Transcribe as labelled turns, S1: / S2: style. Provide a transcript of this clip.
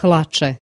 S1: hlače.